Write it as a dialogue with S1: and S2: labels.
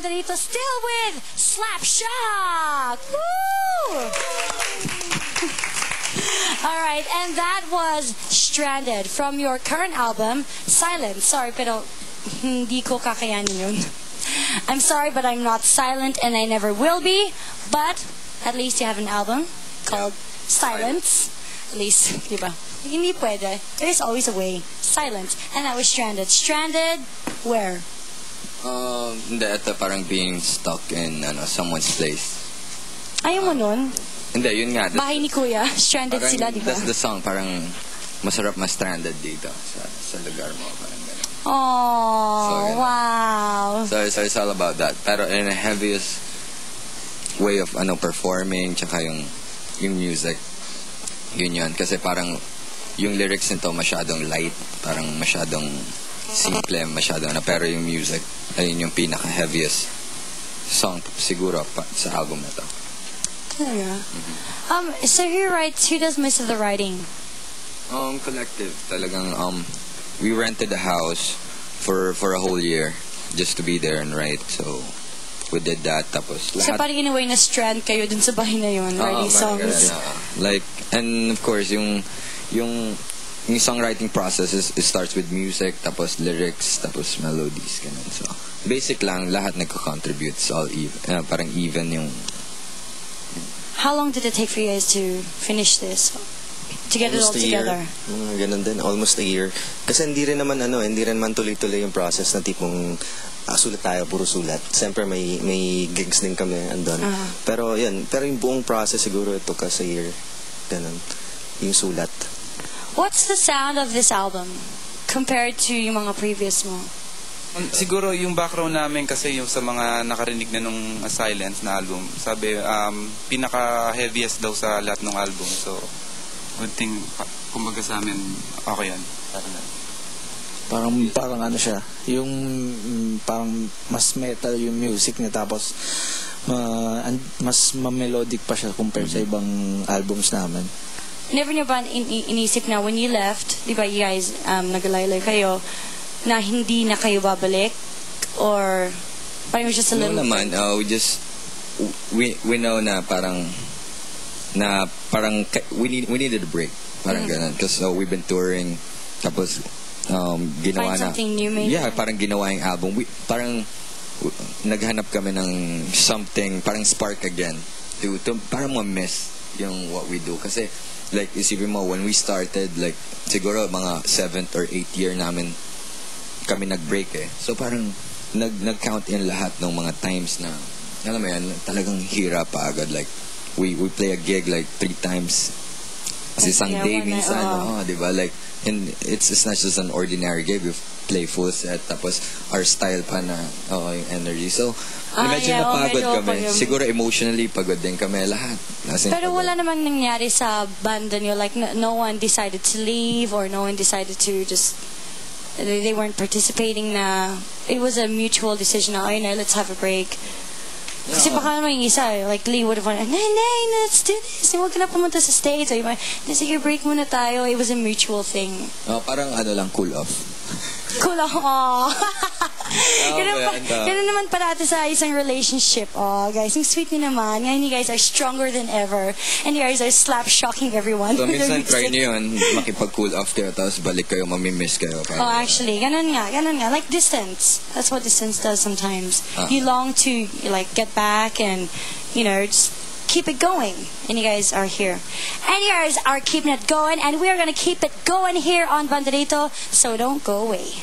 S1: here still with Slap Shock! All right, and that was Stranded from your current album, Silent. Sorry, pero hindi ko kakayanin yun. I'm sorry, but I'm not silent and I never will be. But at least you have an album called Silence. At least, di ba? Hindi pwede. There's always a way. Silence. And that was Stranded. Stranded, where?
S2: Um, hindi, ito parang being stuck in ano, someone's place.
S1: Ayaw mo nun?
S2: Hindi, yun nga. that's-
S1: Bahay ni Kuya. Stranded
S2: parang,
S1: sila, di ba?
S2: That's the song, parang masarap ma-stranded dito sa, sa lugar mo. Parang ganun.
S1: Oh,
S2: So, yun.
S1: wow.
S2: So, so it's all about that. Pero in a heaviest way of ano performing, tsaka yung, yung music, yun yun. Kasi parang yung lyrics nito masyadong light, parang masyadong simple, masyadong na. Pero yung music, ayun yung pinaka-heaviest song siguro pa, sa album na to.
S1: Talaga. Um, so who writes, who does most of the writing?
S2: Um, collective. Talagang, um, we rented a house for for a whole year just to be there and write. So, we did that. Tapos,
S1: So
S2: lahat.
S1: parang in a way na strand kayo dun sa bahay na yun,
S2: Oo,
S1: writing
S2: ganun,
S1: songs.
S2: oo. Like, and of course, yung, yung, yung songwriting process is, it starts with music, tapos lyrics, tapos melodies, ganun. So, basic lang, lahat nagko-contribute. It's all even. Uh, parang even yung,
S1: How long did it take for you guys to finish this? To get it all
S3: Almost a year.
S1: together?
S3: Mga ganun din, almost a year. Kasi hindi rin naman ano, hindi rin naman tuloy-tuloy yung process na tipong ah, sulat tayo, puro sulat. Siyempre may may gigs din kami andun.
S1: Ah.
S3: Pero yun, pero yung buong process siguro it took us a year. Ganun. Yung sulat.
S1: What's the sound of this album compared to yung mga previous mo?
S4: Siguro yung background namin kasi yung sa mga nakarinig na nung uh, Silence na album, sabi um, pinaka-heaviest daw sa lahat ng album. So, good thing, kumbaga sa amin, okay yan. Parang.
S5: Parang ano siya, yung mm, parang mas metal yung music niya tapos ma- an- mas ma-melodic pa siya compared sa ibang albums namin.
S1: Never nyo ba in- in- inisip na when you left, di ba you guys um, nagalaylay kayo, na hindi na kayo babalik? Or parang just a
S2: no
S1: little...
S2: naman, uh, we just, we, we know na parang, na parang, we, need, we needed a break. Parang
S1: Mm.
S2: ganun. Because uh, we've been touring, tapos, um, ginawa
S1: Find
S2: na.
S1: something new maybe?
S2: Yeah, parang ginawa yung album. We, parang, naghanap kami ng something, parang spark again. To, to parang ma-miss yung what we do. Kasi, like, isipin mo, when we started, like, siguro mga seventh or eighth year namin kami nag-break eh. So parang nag nag-count in lahat ng mga times na alam mo yan, talagang hirap pa agad. Like, we we play a gig like three times sa isang
S1: Yeah,
S2: day
S1: one night,
S2: minsan.
S1: oo.
S2: Oh, di ba? Like, and it's, it's not just an ordinary game. We play full set. Tapos, our style pa na, oh, yung energy. So,
S1: Ah,
S2: medyo
S1: yeah, oh,
S2: napagod
S1: medyo
S2: kami.
S1: pag-
S2: Siguro emotionally pagod din kami lahat. As in,
S1: Pero
S2: pagod.
S1: wala namang nangyari sa banda nyo. Like, no, no one decided to leave or no one decided to just... They, they weren't participating na... It was a mutual decision na, ayun na, let's have a break. Kasi baka naman yung isa, like Lee would have wanted, nay, nay, let's do this. Huwag ka na pumunta sa States. Or yung, "Hindi, sige, break muna tayo. It was a mutual thing.
S2: Oh, parang ano lang, cool off.
S1: Cool ako. Aw. ganun, pa, ganun naman parati sa isang relationship. Oh, guys, ang sweet niyo naman. Ngayon, you guys are stronger than ever. And you guys are slap shocking everyone.
S2: So, minsan try nyo yun, makipag-cool off kayo, tapos balik kayo, mamimiss kayo.
S1: Oh, actually, ganun nga, ganun nga. Like distance. That's what distance does sometimes.
S2: Ah.
S1: You long to, like, get back and, you know, just keep it going. And you guys are here. And you guys are keeping it going. And we're going to keep it going here on Banderito. So don't go away.